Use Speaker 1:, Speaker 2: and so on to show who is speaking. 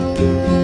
Speaker 1: Música